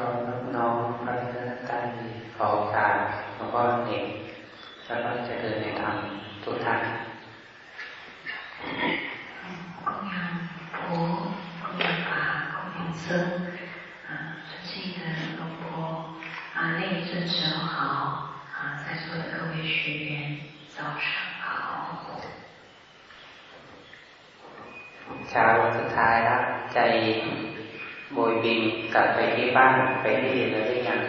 ก็น้อมน้อมพระรัตนตรัยขอโอกาสหลวงพ่อเองแล้วก็จะเดินในธรรมทุกท่านเช้าวันสุดท้ายแล้วใจ บยบินกลับไปที่บ้านไปที่เรียนแล้วหรือยัง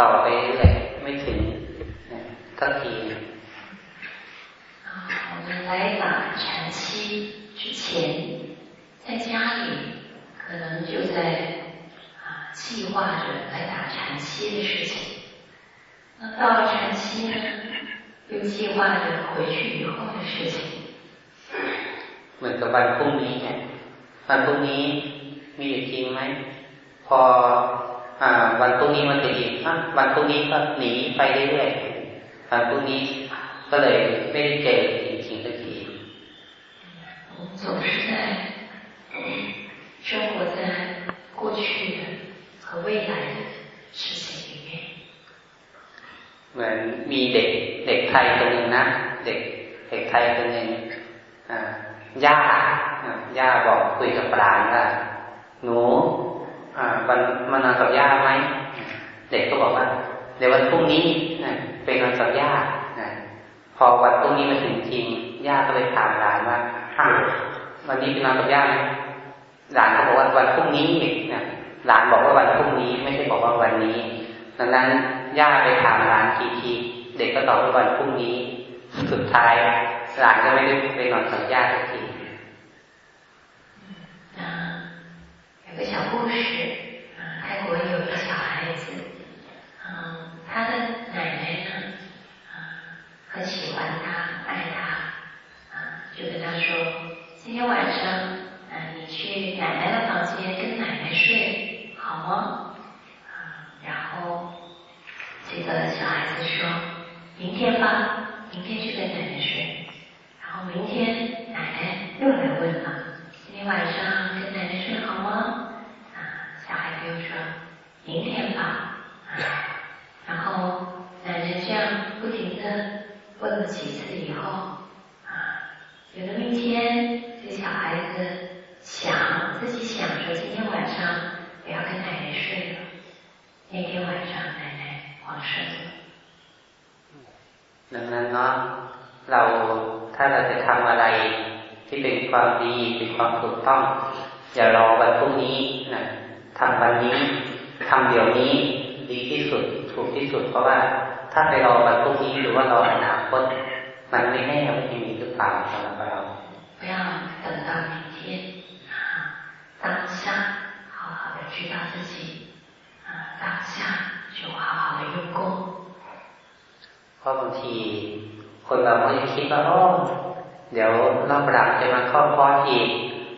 ต่อไปเรื่อยไม่ถึงสักที我们来把禅期之前在家里可能就在啊计划着来打禅期的事情，那到了禅期呢，又计划着回去以后的事情。เหมือนกับวันพรุ่งนี้เนี่ยวันพรุ่งนี้มีอยู่จริงไหมพออ่า วันพรุ่งนี้มันจะอีกวันพรุ่งนี้ก็หนีไปเรื่อยๆวันพรุ่งนี้ก็เลยไม่ได้เจอ วันพรุ่งนี้มาถึงจริงย่าก็เลยถามหลานว่าวันนี้เป็นนอนกับย่าไหมหลานก็บอกว่าวันพรุ่งนี้นะหลานบอกว่าวันพรุ่งนี้ ไม่ใช่บอกว่าวันนี้ ดังนั้นย่าไปถามหลานทีทีเด็กก็ตอบว่าวันพรุ่งนี้ สุดท้ายหลานก็ไม่ได้ไปนอนกับย่าสักที有个小故事， 今天晚上。นั้นเนาะเราถ้าเราจะทำอะไรที่เป็นความดีเป็นความถูกต้อง อย่ารอวันพรุ่งนี้นะทำวันนี้ทำเดี๋ยวนี้ดีที่สุดถูกที่สุด เพราะว่าถ้าไปรอวันพรุ่งนี้หรือว่ารออนาคตมันไม่แน่ว่าจะมีหรือเปล่าสำหรับเรา不要等到明天当下好好的知道自己，啊，当下就好好的用功。เพราะบางที คนเราก็จะคิดว่าโอ้เดี๋ยวรอบหลังจะมาเข้าคอร์สอีก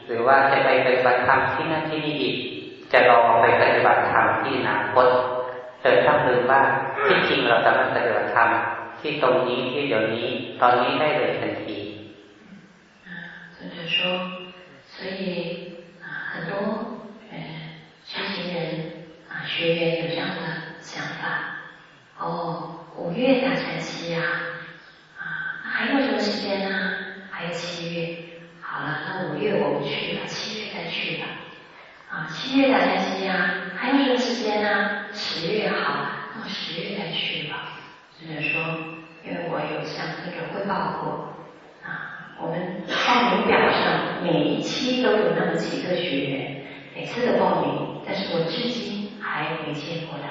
หรือว่าจะไปปฏิบัติธรรมที่นั่นที่นี่อีก จะรอไปปฏิบัติธรรมที่อนาคตเกิดทั้งลืมว่าที่จริงเราสามารถปฏิบัติธรรมที่ตรงนี้ที่เดี๋ยวนี้ ตอนนี้ได้เลยทันที所以说，所以很多呃修行人啊学员有这样的想法，哦，五月打禅期呀，啊， 还有什么时间呢？还有七月，好了，那五月我不去了，七月再去吧。啊，七月打禅期呀，还有什么时间呢？十月好了，那十月再去吧。或者说，因为我有向尊者汇报过，啊， 我们报名表上每一期都有那么几个学员，每次的报名，但是我至今还没见过他。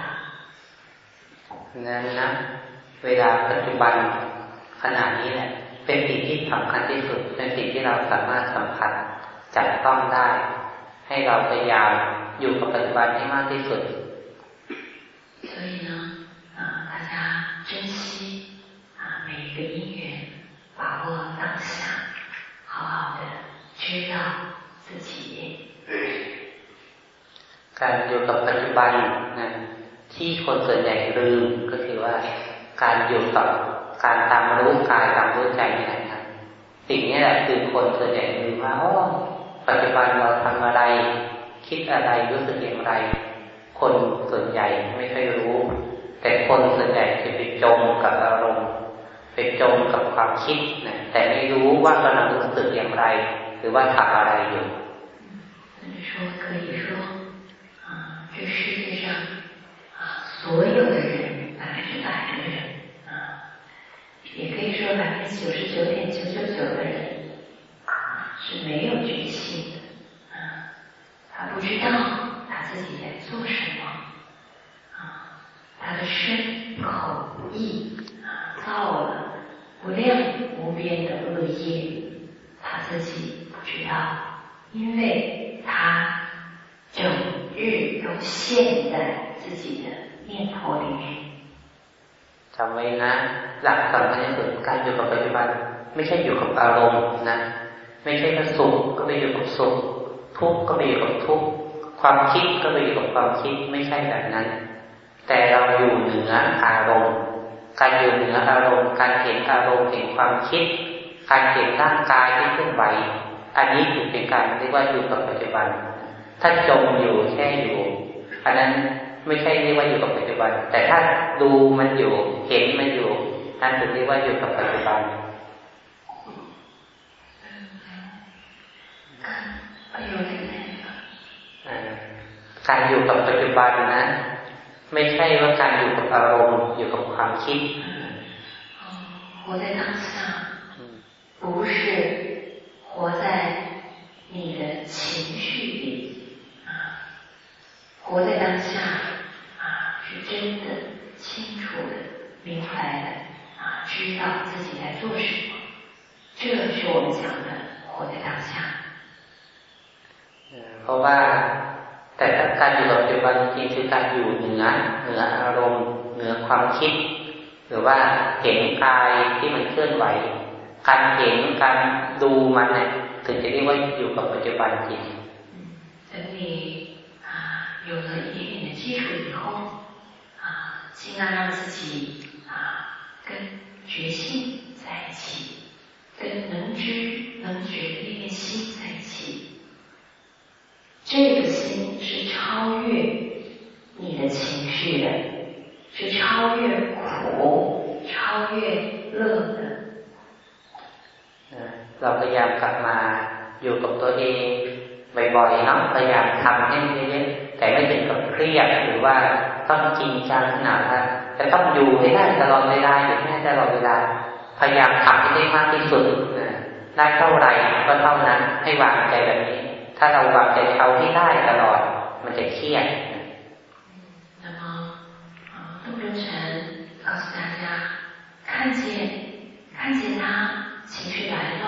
นั้นนะเวลาปัจจุบัน ขณะนี้แหละเป็นสิ่งที่สำคัญที่สุดเป็นสิ่งที่เราสามารถสัมผัสจับต้องได้ ให้เราพยายามอยู่กับปัจจุบันให้มากที่สุด所以呢，啊，大家珍惜啊每一个因缘，把握当下，好好的知道自己。การอยู่กับปัจจุบันนะที่คนส่วนใหญ่ลืมก็คือว่าการอยู่กับ การตามรู้กายตามรู้ใจนี่แหละครับสิ่งนี้แหละคือคนส่วนใหญ่ลืมว่าโอ้ปัจจุบันเราทำอะไร คิดอะไรรู้สึกอย่างไร คนส่วนใหญ่ไม่ค่อยรู้ แต่คนส่วนใหญ่จะไปจมกับอารมณ์ไปจมกับความคิดนะแต่ไม่รู้ว่ากำลังรู้สึกอย่างไร หรือว่าทำอะไรอยู่说可以说啊，这世界上所有的人，百分之百的人啊， 也可以说百分之九十九点九九九的人是没有决心的啊，他不知道他自己在做什么啊，他的身口意啊造了无量无边的恶业，他自己不知道，因为他整日都陷在自己的。念头里面 จำไว้นะ หลักสำคัญที่สุดการอยู่กับปัจจุบัน ไม่ใช่อยู่กับอารมณ์นะ ไม่ใช่ว่าสุขก็ไปอยู่กับสุข ทุกข์ก็ไปอยู่กับทุกข์ความคิดก็ไปอยู่กับความคิดไม่ใช่แบบนั้น แต่เราอยู่เหนืออารมณ์ การอยู่เหนืออารมณ์ การเห็นอารมณ์เห็นความคิด การเห็นร่างกายที่เคลื่อนไหวอันนี้ถือเป็นการเรียกว่าอยู่กับปัจจุบัน ถ้าจมอยู่แค่อยู่อันนั้น ไม่ใช่เรียกว่าอยู่กับปัจจุบัน แต่ถ้าดูมันอยู่ เห็นมันอยู่นั่นถึงเรียกว่าอยู่กับปัจจุบันการอยู่กับปัจจุบันนะไม่ใช่ว่าการอยู่กับอารมณ์อยู่กับความคิด活在当下不是活在你的情绪里啊活在当下 真的清楚的、明白的啊，知道自己在做什么，这是我们讲的活在当下。เพราะว่าแต่ถ้าการอยู่กับปัจจุบันจริงคือการอยู่เหนือเหนืออารมณ์เหนือความคิด หรือว่าเห็นกายที่มันเคลื่อนไหว การเห็นการดูมันเนี่ยถึงจะเรียกว่าอยู่กับปัจจุบันจริง等你啊有了一点点的基础以后。 尽量让自己啊跟觉性在一起，跟能知能觉的那个心在一起。这个心是超越你的情绪的，是超越苦、超越乐的。เราพยายามกลับมาอยู่กับตัวเอง บ่อยๆเนาะพยายามทำให้เยอะๆแต่ไม่ถึงกับเครียดหรือว่าต้องจริงจังขนาดนั้นจะต้องอยู่ให้ได้ตลอดเวลาอยู่ให้ได้ตลอดเวลา พยายามทำให้ได้มากที่สุดได้เท่าไหร่ก็เท่านั้น ให้วางใจแบบนี้ ถ้าเราวางใจเขาที่ได้ตลอด มันจะเครียด那么，啊，杜真禅告诉大家，看见看见他情绪来了，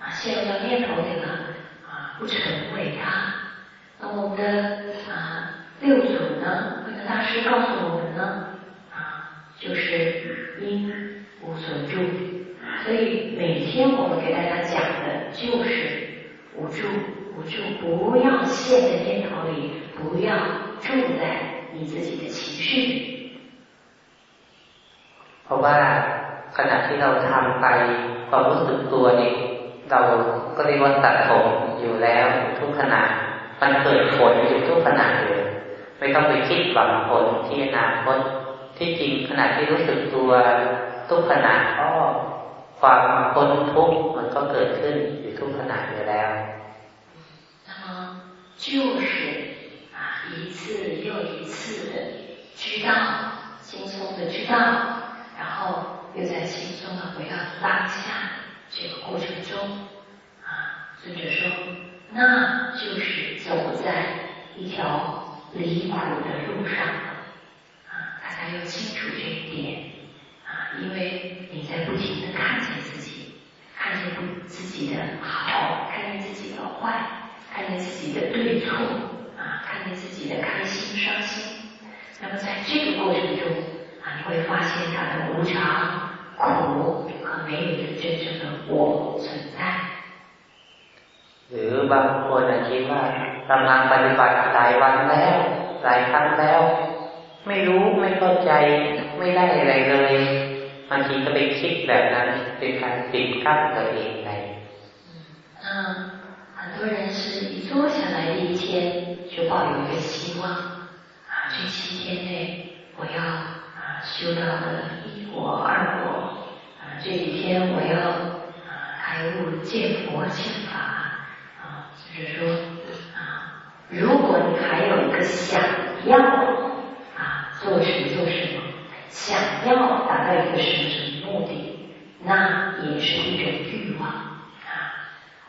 啊，陷入到念头里了， 啊，不成为他。那我们的啊六祖呢？大师告诉我们呢，啊，就是因无所住，所以每天我们给大家讲的就是无住，无住，不要陷在念头里，不要住在你自己的情绪里。เพราะว่าขณะที่เราทำไปความรู้สึกตัวนี้ เราก็เรียกว่าตัดผมอยู่แล้วทุกขณะมันเกิดผลอยู่ทุกขณะเลยไม่ต้องไปคิดหวังผลที่อนาคตที่จริงขณะที่รู้สึกตัวทุกขณะก็ความพ้นทุกข์มันก็เกิดขึ้นอยู่ทุกขณะอยู่แล้ว那么就是啊一次又一次的知道轻松的知道然后又再轻松的回到当下 这个过程中，啊，尊者说，那就是走在一条离苦的路上啊，大家要清楚这一点。啊，因为你在不停的看见自己，看见不自己的好，看见自己的坏，看见自己的对错啊，看见自己的开心伤心，那么在这个过程中啊，你会发现它的无常苦。没有真正的我存在。หรือบางคนคิดว่ากำลังปฏิบัติหลายวันแล้วหลายครั้งแล้ว ไม่รู้ไม่เข้าใจไม่ได้อะไรเลยบางทีก็ไปคิดแบบนั้นเป็นการปิดกั้นตัวเองใน嗯，很多人是一坐下来第一天就抱有一个希望啊，这七天内我要啊 修到了一果二果。这几天我要啊开悟见佛见法啊，就是说啊，如果你还有一个想要啊做什么做什么，想要达到一个什么什么目的，那也是一种欲望啊。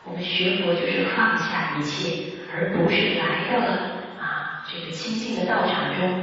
我们学佛就是放下一切，而不是来到了啊这个清净的道场中，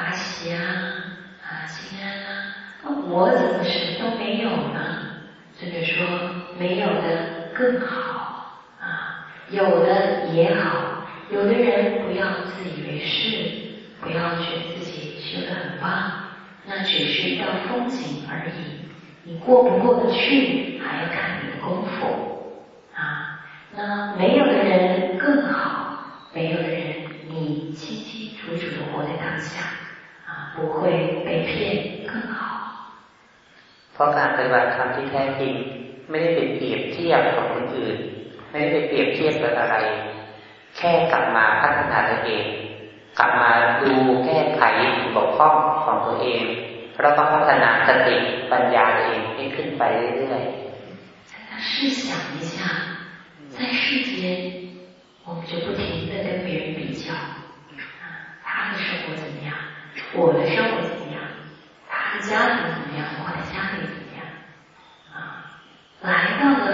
法喜啊、啊心安啊。那我怎么什么都没有呢？甚至说没有的更好啊，有的也好。有的人不要自以为是，不要觉得自己修得很棒，那只是一道风景而已。你过不过得去，还要看你的功夫啊。那没有的 ฏิบัติธรรมที่แท้จริงไม่ได้ไปเปรียบเทียบกับคนอื่น ไม่ได้ไปเปรียบเทียบกับอะไร แค่กลับมาพัฒนาตัวเอง กลับมาดูแก้ไขบกพร่องของตัวเองแล้วก็พัฒนาสติปัญญาตัวเองให้ขึ้นไปเรื่อยๆ试想一下，在世间，我们就不停的跟别人比较，啊，他的生活怎么样，我的生活怎么样，他的家庭怎么样，我的家庭。 来到了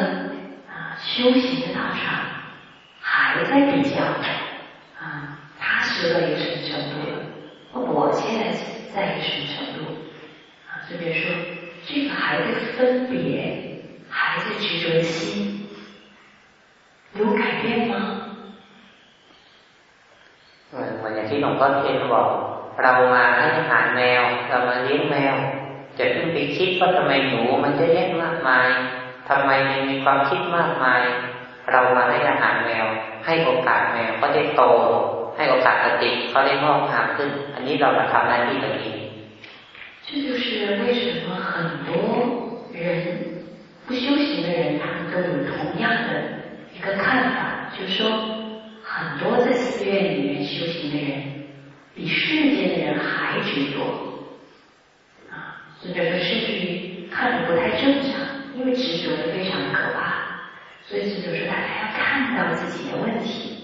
啊修行的道场，还在比较啊，他修到一个什么程度了？我现在在一个什么程度？啊，这边说这个还在分别，还在执着心，有改变吗？เหมือนอย่างที่หลวงพ่อเทียนบอกเรามาให้อาหารแมวเรามาเลี้ยงแมวจะเพิ่งไปคิดว่าทำไมหนูมันจะแยกมากมาย ทำไมมีความคิดมากมาย เรามาให้อาหารแมว ให้โอกาสแมวก็ได้โต ให้โอกาสสติเขาได้งอกงามขึ้น อันนี้เรามาทำหน้าที่ตรงนี้这就是为什么很多人不修行的人，他们都有同样的一个看法，就是说，很多在寺院里面修行的人，比世间的人还执着，啊，所以说甚至于看着不太正常。 因为执着的非常可怕，所以就说大家要看到自己的问题。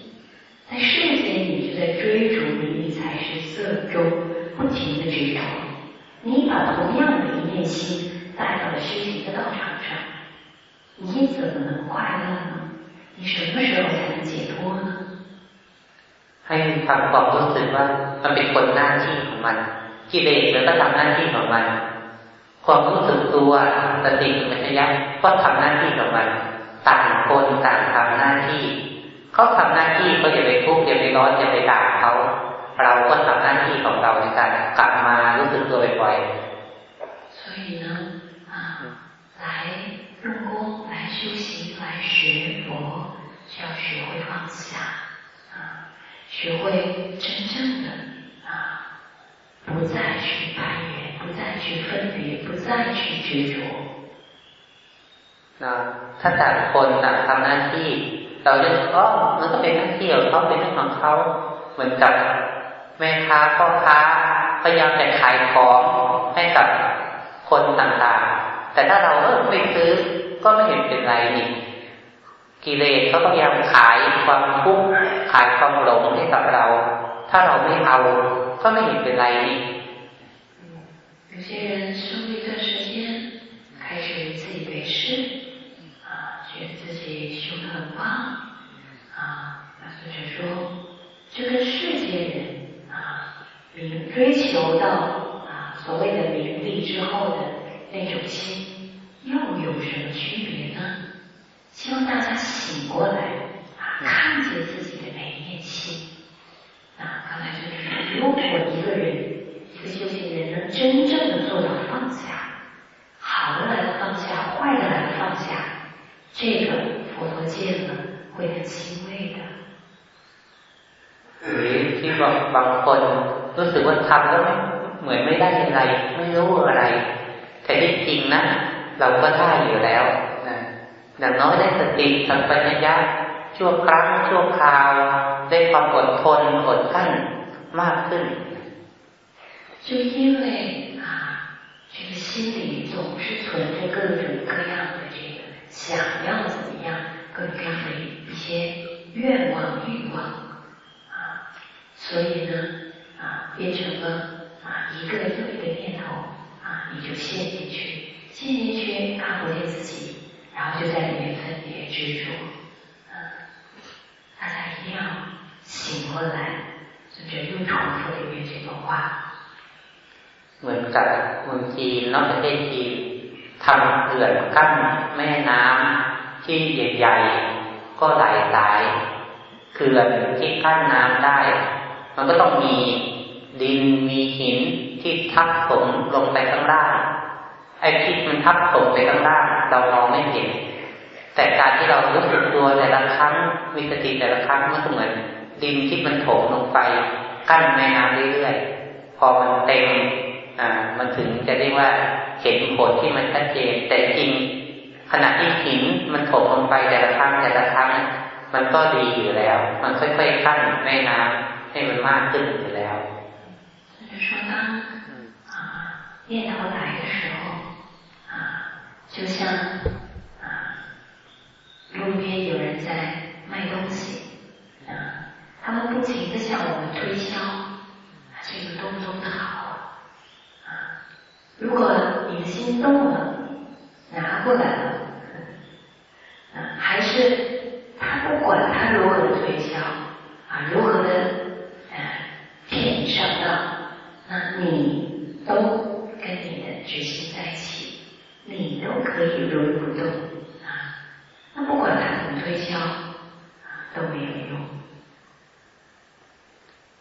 在世间，你就在追逐名利财食色中不停的执着。你把同样的一念心带到了修行的道场上，你怎么能快乐呢？你什么时候才能解脱呢？ให้ทำความรู้สึกว่ามันเป็นคนหน้าที่ของมันกิเลสมันก็ทำหน้าที่ของมัน ความรู้สึกตัวสติปัญญาก็ทำหน้าที่ของมันต่างคนต่างทำหน้าที่เขาทำหน้าที่เขาจะไปทุกข์จะไปร้อนจะไปด่าเขาเราก็ทำหน้าที่ของเราในการกลับมารู้สึกตัวบ่อยๆ所以呢啊来用功来修行来学佛就要学会放下啊学会真正的啊不再去攀缘不 再去分别，不再去执着。 นะถ้าต่างคนต่างทำหน้าที่ เราจะอ๋อมันก็เป็นหน้าที่ของเขาเป็นเรื่องของเขาเหมือนกับแม่ค้าพ่อค้าพยายามจะขายของให้กับคนต่างๆ แต่ถ้าเราเออไม่ซื้อก็ไม่เห็นเป็นไรนี่กิเลสเขาพยายามขายความทุกข์ขายความหลงให้กับเรา ถ้าเราไม่เอาก็ไม่เห็นเป็นไรนี่ 有些人修一段时间，开始自以为是，啊，觉得自己修得很棒，啊，那作者说，这跟世界人啊，名追求到啊所谓的名利之后的那种心，又有什么区别呢？希望大家醒过来啊，看见自己的那一面心。啊，刚才就是说，如果一个人，一个修行人能真正的做到放下，好的来放下，坏的来放下，这个佛陀见了会很欣慰的。หรือที่บอกบางคนรู้สึกว่าทำแล้วไม่เหมือนไม่ได้อะไรไม่รู้อะไรแต่ที่จริงนะเราก็ได้อยู่แล้วอย่างน้อยได้สติสัมปชัญญะชั่วครั้งชั่วคราวได้ความอดทนอดกั้นมากขึ้น 就因为啊，这个心里总是存着各种各样的这个想要怎么样，各种各样的一些愿望欲望啊，所以呢啊，变成了啊一个又一个念头啊，你就陷进去，陷进去看不见自己。然后就在里面分别执着，嗯，大家一定要醒过来，甚至又重复一遍这个话。 เหมือนกับเมืองจีนนอกประเทศจีนทำเขื่อนกั้นแม่น้ำที่ใหญ่ๆก็หลายสายเขื่อนที่กั้นน้ำได้ มันก็ต้องมีดินมีหินที่ทับถมลงไปข้างล่างไอ้ที่มันทับถมไปข้างล่างเรามองไม่เห็น แต่การที่เรารู้สึกตัวแต่ละครั้งมีสติแต่ละครั้งมันก็เหมือนดินที่มันถมลงไปกั้นแม่น้ำเรื่อยๆพอมันเต็ม อ่ามันถึงจะเรียกว่าเห็นผลที่มันชัดเจนแต่จริงขณะที่หินมันถมลงไปแต่ละครั้งแต่ละครั้งมันก็ดีอยู่แล้ว มันค่อยๆกั้นแม่น้ำให้มันมากขึ้นอยู่แล้ว念头来的时候。就像啊，路边有人在卖东西啊，他们不停的向我们推销，这个东东的好啊。 如果你的心动了，拿过来了，啊，还是他不管他如何的推销啊，如何的呃骗你上当，那你都跟你的决心在一起。你都可以如如不动啊，那不管他怎么推销啊，都没有用。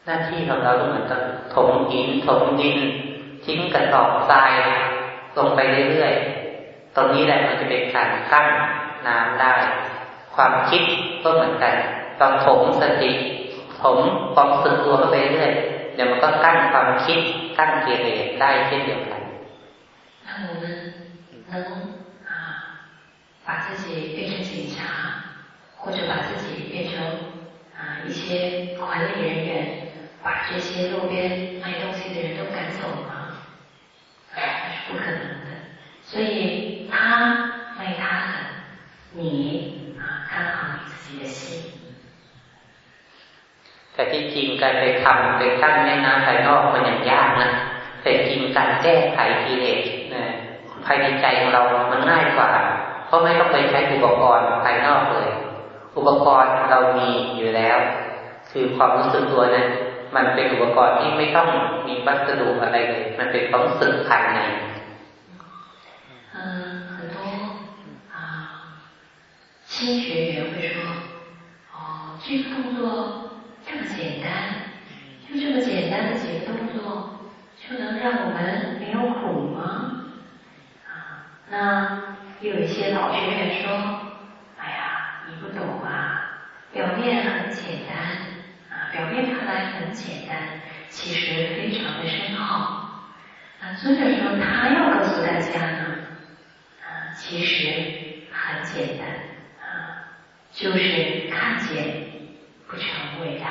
หน้าที่ของเราเหมือนกับถมหินถมดิน ทิ้งกระสอบทรายลงไปเรื่อยๆตรงนี้แหละมันจะเป็นการกั้นน้ำได้ ความคิดก็เหมือนกันตอนถมสติถมความสึกตัวเข้าไปเรื่อยเดี๋ยวมันก็กั้นความคิดกั้นเกียรได้เช่นเดียวกัน能啊，把自己变成警察，或者把自己变成啊一些管理人员，把这些路边卖东西的人都赶走吗？ 那是不可能的。所以他卖他的，你啊看好你自己的心。แต่ที่จริงการไปทำไปตั้งแม่น้ำภายนอกมันยังยากนะแต่จริงการแก้ไขกิเลสนะภายในใจของเรา มันง่ายกว่า เพราะไม่ต้องไปใช้อุปกรณ์ภายนอกเลย อุปกรณ์เรามีอยู่แล้ว คือความรู้สึกตัวนั้น มันเป็นอุปกรณ์ที่ไม่ต้องมีวัสดุอะไรเลย มันเป็นความรู้สึกภายใน嗯，很多啊，新学员会说，哦，这个动作这么简单，就这么简单的几个动作，就能让我们没有苦吗？那有一些老学员说：“哎呀，你不懂啊，表面很简单啊， 表面看来很简单，其实非常的深奥。”啊，尊者说他要告诉大家呢，啊，其实 很简单啊，就是看见不成为他。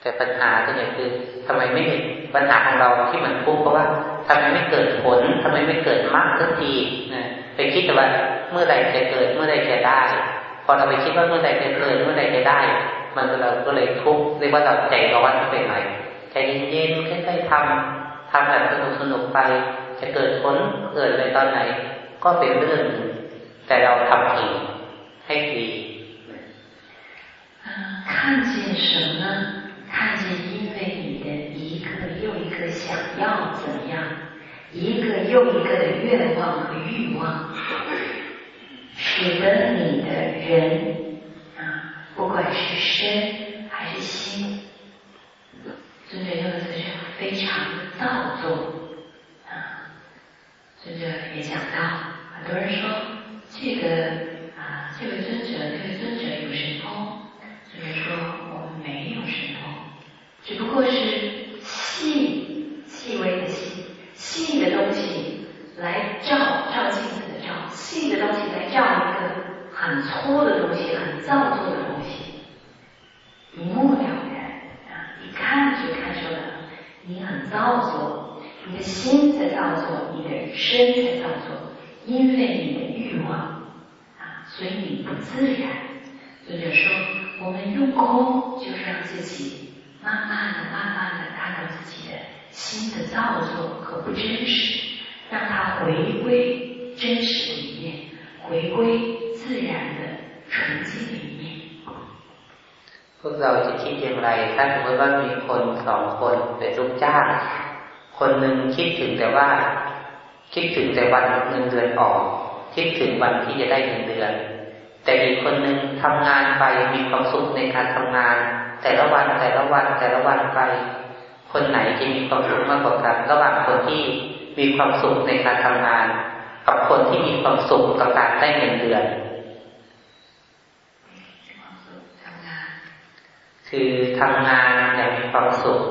แต่ปัญหาตัวนี้คือทำไมไม่เห็นปัญหาของเราที่มันทุกข์เพราะว่าทำไมไม่เกิดผลทำไมไม่เกิดมรรคสักทีนะไปคิดแต่ว่าเมื่อใดจะเกิดเมื่อใดจะได้พอเราไปคิดว่าเมื่อใดจะเกิดเมื่อใดจะได้ มันเราก็เลยทุกข์เรียกว่าเราใจร้อนไปหน่อยใจเย็นๆค่อยๆทำทำแบบสนุกสนุกไป จะเกิดผลเกิดในตอนไหน ก็เป็นเรื่องแต่เราทำเองให้ดี看见什么？看见因为你的一个又一个想要怎么样，一个又一个的愿望和欲望。使得你的人啊，不 不管是身还是心，尊者用的词是非常的造作啊。尊者也讲到，很多人说这个啊，这位尊者，这位尊者有神通。尊者说我们没有神通，只不过是细细微的细细的东西来照照镜子。细的东西来照一个很粗的东西，很造作的东西，一目了然啊！一看就看出来了，你很造作，你的心在造作，你的身在造作，因为你的欲望啊，所以你不自然。所以说，我们用功就是让自己慢慢的、慢慢的看到自己的心的造作和不真实，让它回归真实里面。回归自然的纯净的一面。พวกเราจะคิดอย่างไรถ้าสมมติว่ามีคนสองคนเป็นลูกจ้างคนหนึ่งคิดถึงแต่ว่า คิดถึงแต่วันเงินเดือนออก คิดถึงวันที่จะได้เงินเดือน แต่อีกคนหนึ่งทำงานไปมีความสุขในการทำงาน แต่ละวันแต่ละวันแต่ละวันไป คนไหนจะมีความสุขมากกว่ากันระหว่างคนที่มีความสุขในการทำงาน กับคนที่มีความสุขกับการได้เงินเดือน คือทำงานอย่างมีความสุข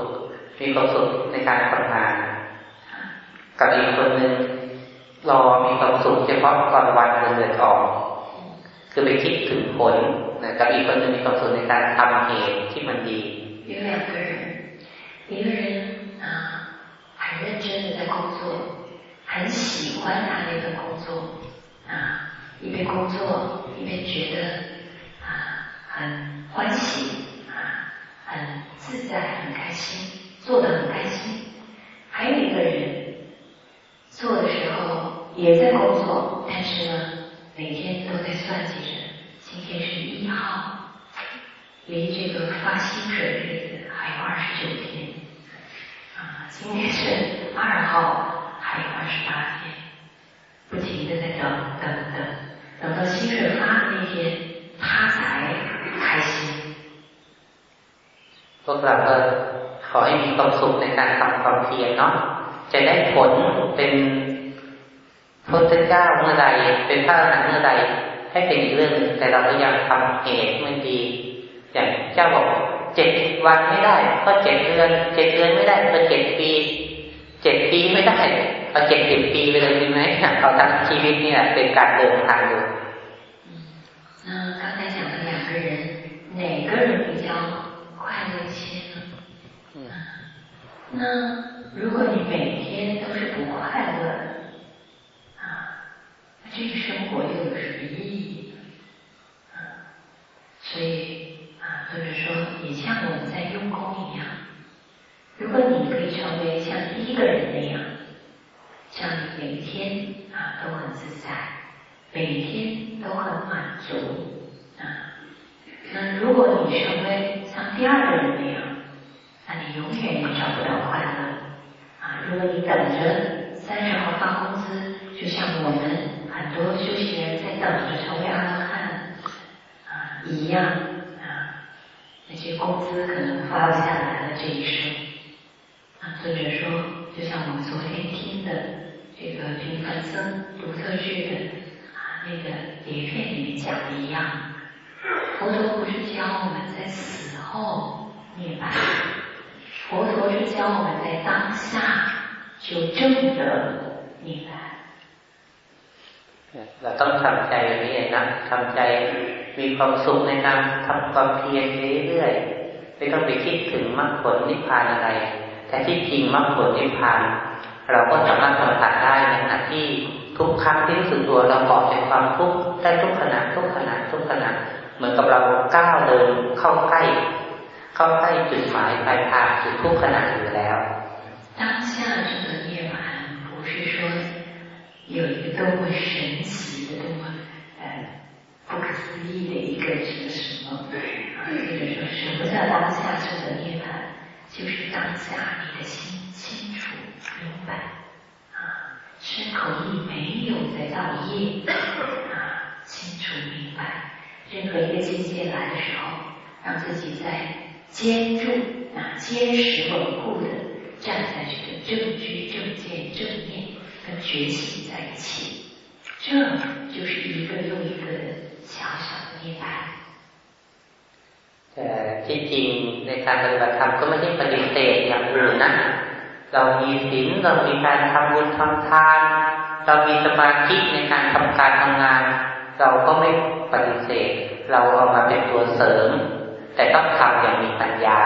มีความสุขในการทำงาน กับอีกคนหนึ่ง รอมีความสุขเฉพาะก่อนวันเงินเดือนออก คือไปคิดถึงผลนะกับอีกคนหนึ่งมีความสุขในการทำเหตุที่มันดี有两个人，一个人啊，很认真的在工作，很喜欢他那份工作啊，一边工作一边觉得啊很欢喜啊，很自在，很开心，做的很开心。还有一个人做的时候 也在工作，但是呢，每天都在算计着，今天是一号，离这个发薪水的日子还有二十九天啊，今天是二号。还有二十八天，不停的在等等等，等到薪水发的那天，他才开心。พวกเราก็ขอให้มีความสุขในการทำความเพียรเนาะจะได้ผลเป็น พุทธเจ้าเมื่อใดเป็นพระอรหันต์เมื่อใดให้เป็นอีกเรื่องแต่เราพยายามทำเหตุมันดี อย่างเจ้าบอกเจ็ดวันไม่ได้ ก็เจ็ดเดือนเจ็ดเดือนไม่ได้ก็เจ็ดปีเจ็ดปีไม่ได้เอาเจ็ดสิบปีไปเลยดีไหมเอาทั้งชีวิตเนี่ยเป็นการเดินทางอยู่那刚才讲的两个人，哪个人比较快乐一些呢？嗯，那如果你每天都是不快乐的，啊，那 这个生活又有什么意义呢？啊，所以啊，就是说也像我们在用功一样，如果你可以成为像第一个人那样。像你每一天啊都很自在，每一天都很满足啊。那如果你成为像第二个人那样，那你永远也找不到快乐啊。如果你等着三十号发工资，就像我们很多修行人在等着成为阿罗汉啊一样啊，那些工资可能发不下来了这一生啊。作者说，就像我们昨天听的。这个平凡僧独特剧的啊那个碟片里面讲的一样，佛陀不是教我们在死后涅槃，佛陀是教我们在当下就证得涅槃。 เราต้องทำใจอย่างนี้นะทำใจมีความสุขในการทำความเพียรเรื่อยๆไม่ต้องไปคิดถึงมรรคผลนิพพานอะไร แต่ที่จริงมรรคผลนิพพาน เราก็สามารถสัมผัสได้ในขณะที่ทุกครั้งที่รู้สึกตัวเราบอกจากความทุกข์ได้ทุกขณะทุกขณะทุกขณะเหมือนกับเราก้าวเดินเข้าใกล้เข้าใกล้จุดหมายปลายทางคือทุกขณะอยู่แล้ว当下这个涅槃不是说 有一个多么神奇的多么呃不可思议的一个什么什么啊，或者说什么叫当下这个涅槃，就是当下你的心清楚明白啊，身口意没有在造业啊，清楚明白，任何一个境界来的时候，让自己在坚住啊，坚实稳固的站在这个正知、正见、正念跟觉醒在一起，这就是一个又一个的小小的涅槃。แต่ที่จริงในการปฏิบัติธรรมก็ไม่ใช่ปฏิเสธอย่างอื่นนะเรามีศีลเรามีการทำบุญทำทาน เรามีสมาธิในการทำการทำงาน เราก็ไม่ปฏิเสธ เราเอามาเป็นตัวเสริมแต่ต้องทำอย่างมีปัญญา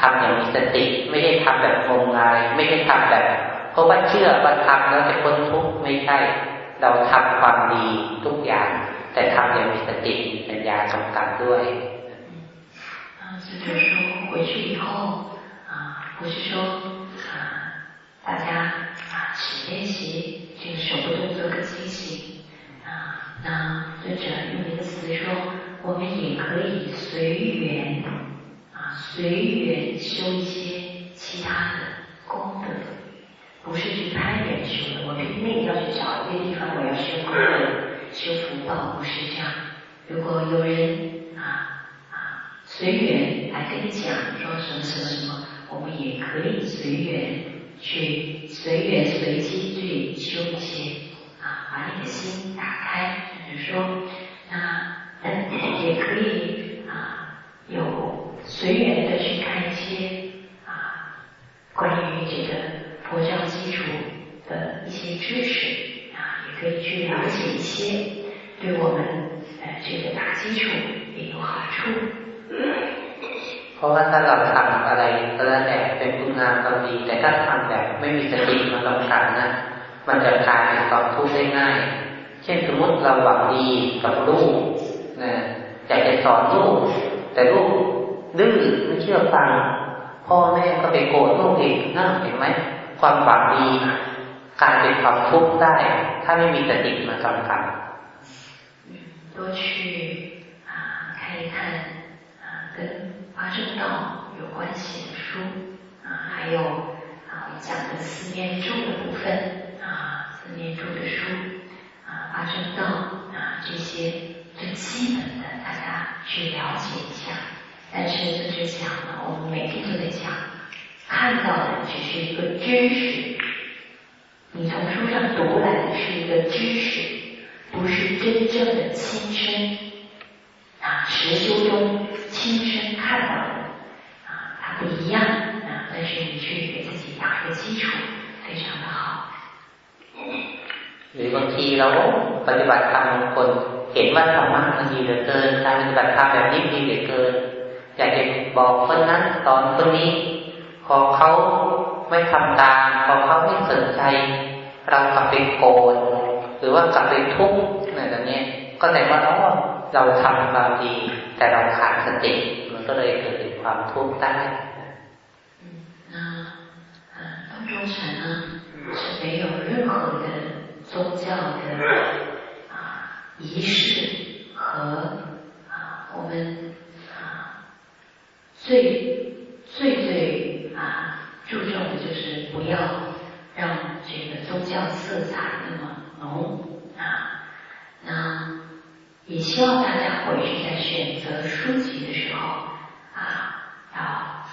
ทำอย่างมีสติ ไม่ได้ทำแบบงมงาย ไม่ได้ทำแบบ เพราะว่าเชื่อว่าทำแล้วจะพ้นทุกข์ไม่ใช่ เราทำความดีทุกอย่าง แต่ทำอย่างมีสติปัญญากำกับด้วย就是说回去以后啊，不是说啊，大家啊只练习这个手部动作跟机型啊，那尊者用一个词说。我们也可以随缘啊，随缘修一些其他的功德， 不是去攀缘修的。我拼命要去找一个地方，我要修功德、修福报，不是这样。如果有人啊啊随缘来跟你讲说什么什么什么，我们也可以随缘去随缘随机去修一些啊，把你的心打开，就是说那。也可以啊，有随缘的去看一些啊，关于这个佛教基础的一些知识啊，也可以去了解一些，对我们呃这个打基础也有好处。เพราะว่าถ้าเราทำอะไรก็แล้วแต่เป็นคุณงามความดีแต่ถ้าทำแบบไม่มีสติมันลำคัญนะมันจะกลายเป็นความทุกข์ได้ง่าย เช่นสมมติเราหวังดีกับลูกนะอยากจะสอนลูกแต่ลูกดื้อไม่เชื่อฟังพ่อแม่ก็ไปโกรธลูกอีกนั่นเห็นไหม ความหวังดีกลายเป็นความทุกข์ได้ ถ้าไม่มีสติมาสำคัญ多去啊看一看啊跟八正道有关系的书啊，还有啊我们讲的四念住的部分啊，四念住的书啊，八正道啊这些最基本的。去了解一下，但是就是讲呢，我们每天都在讲， 看到的只是一个知识，你从书上读来的是一个知识，不是真正的亲身啊实修中亲身看到的啊，它不一样啊，但是你去给自己打个基础，非常的好。หรือบางทีเราปฏิบัติธรรมคนเห็นว่าธรรมะมันดีเหลือเกินการปฏิบัติธรรมแบบนี้ดีเหลือเกินอยากจะบอกคนนั้นสอนคนนี้พ อเขาไม่ทำตามพอเขาไม่สนใจ เรากลับไปโกรธหรือว่ากลับไปทุกข์อะไรแบบนี้ก็แปลว่าอ๋อเราทำบางดี แต่เราขาดสติ มันก็เลยเกิดความทุกข์ได้那呃，当中禅呢是没有任何的宗教的仪式和啊，我们啊最最 望大家回去在选择书籍的时候啊，要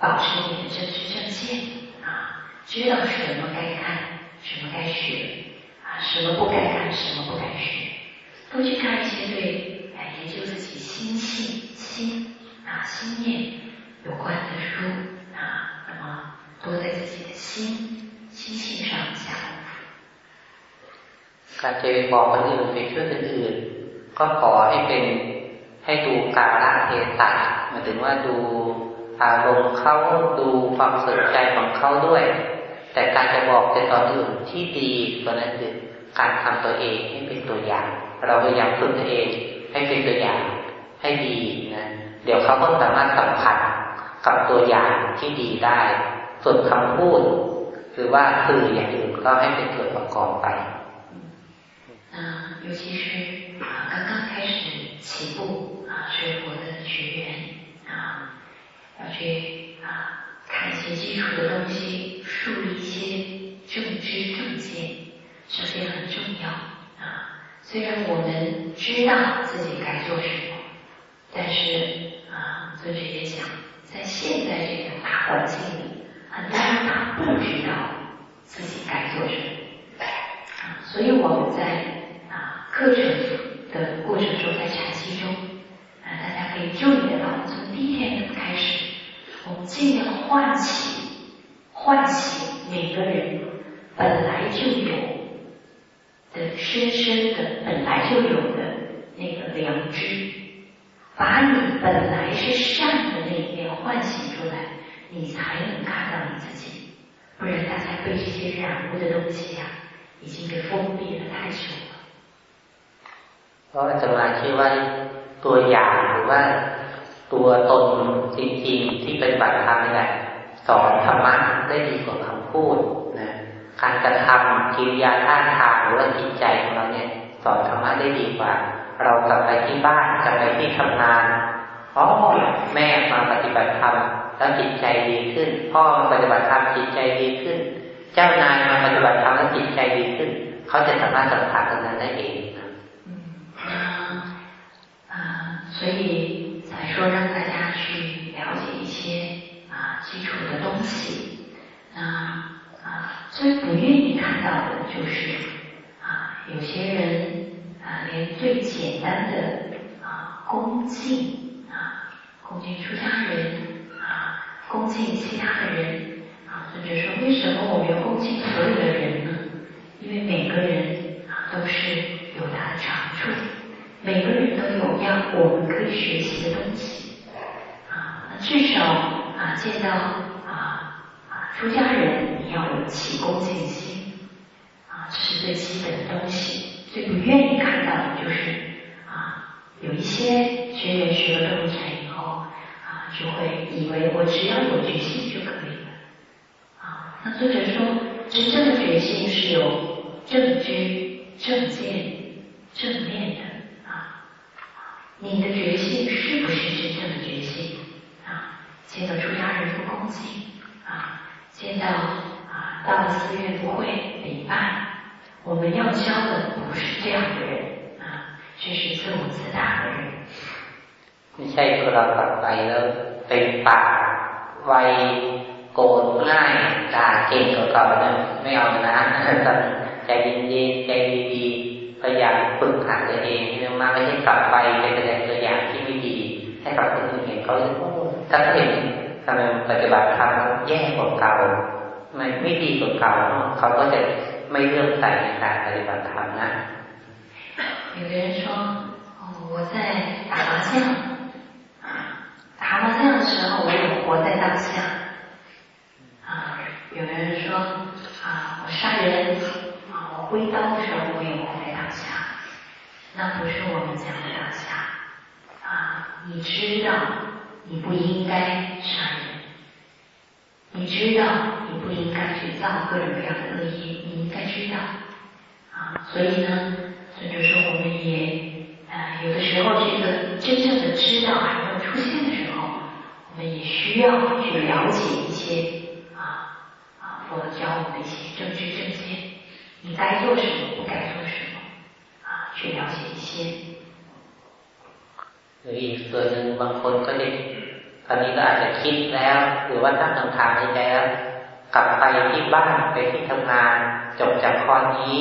保持你的正知正见啊，知道什么该看，什么该学啊，什么不该看，什么不该学。多去看一些对哎研究自己心性、心啊心念有关的书啊，那么多在自己的心心性上下功夫。 การจะไปบอกคนอื่นไปช่วยคนอื่น ก็ขอให้เป็นให้ดูกาลเทศะหมายถึงว่าดูอารมณ์เขาดูความสนใจของเขาด้วย แต่การจะบอกในตอนอื่นที่ดีก็นั้นคือการทำตัวเองให้เป็นตัวอย่าง เราพยายามฝึกตัวเองให้เป็นตัวอย่างให้ดีนะเดี๋ยวเขาก็สามารถสัมผัสกับตัวอย่างที่ดีได้ส่วนคำพูดหรือว่าสื่ออย่างอื่นก็ให้เป็นส่วนประกอบไป啊，尤其是啊 刚刚开始起步啊学佛的学员啊，要去啊看一些基础的东西，树立一些正知正见，这些很重要啊。虽然我们知道自己该做什么，但是啊，尊者也讲，在现在这个大环境里。很多人他不知道自己该做什么啊，所以我们在啊课程的过程中，在禅期中啊，大家可以注意得到，从第一天开始，我们尽量唤起、唤醒每个人本来就有的深深的、本来就有的那个良知，把你本来是善的那一面唤醒出来。你才能看到你自己，不然大家被这些染污的东西呀，已经给封闭了太久了。 เพราะจะมาชื่อว่าตัวอย่างหรือว่าตัวตนจริงๆที่เป็นบัตรธรรมนี่แหละสอนธรรมะได้ดีกว่าคำพูดนะการกระทำกิริยาท่าทางหรือว่าจิตใจของเราเนี่ย สอนธรรมะได้ดีกว่า เรากลับไปที่บ้านกลับไปที่ทำงานอ๋อแม่มาปฏิบัติธรรมแล้วจิตใจดีขึ้น พ่อมาปฏิบัติธรรมจิตใจดีขึ้น เจ้านายมาปฏิบัติธรรมแล้วจิตใจดีขึ้น เขาจะสามารถสัมผัสตรงนั้นได้เอง 所以才说让大家去了解一些啊基础的东西。那啊，最不愿意看到的就是啊，有些人啊，连最简单的啊恭敬啊，恭敬出家人啊。恭敬其他的人啊，尊者说：为什么我们要恭敬所有的人呢？因为每个人啊都是有他的长处，每个人都有样我们可以学习的东西啊。那至少啊见到啊啊出家人，你要有起恭敬心啊，这是最基本的东西。最不愿意看到的就是啊有一些学员学了顿禅以后啊。就会以为我只要有决心就可以了啊。那作者说，真正的决心是有正知、正见、正念的。你的决心是不是真正的决心啊？见到出家人不恭敬啊，见到啊到了寺院不会礼拜，我们要教的不是这样的人啊，这是自我自大的人。ไม่ใช่เรากลับไปแล้วเป็นปากไวโกรธง่ายด่าเก่งกว่าเก่านะไม่เอานะต้องใจเย็นๆใจดีๆ พยายามฝึกหัดตัวเองเรื่องมากไม่ใช่กลับไปไปแสดงตัวอย่างที่ไม่ดี ให้กับคนอื่นเห็นเขาถ้าเขาเห็นทำไมปฏิบัติธรรมแย่กว่าเก่าไม่ไม่ดีกว่าเก่าเขาก็จะไม่เลื่อมใสในการปฏิบัติธรรมนะ有的人说，哦，我在打麻将。打麻将的时候，我也活在当下。啊，有的人说啊，我杀人啊，我挥刀的时候，我也活在当下。 那不是我们讲的当下。啊，你知道你不应该杀人，你知道你不应该去造各种各样的恶业，你应该知道。啊，所以呢，尊者说我们也啊，有的时候这个真正的知道还没有出现的时候。我们也需要去了解一些啊啊，佛教我们的一些正知正见，你该做什么， คนก็เด็กตอนนี้ก็อาจจะคิดแล้ว หรือว่าตั้งคำถามในใจแล้วกลับไปที่บ้านไปที่ทำงานจบจากข้อนี้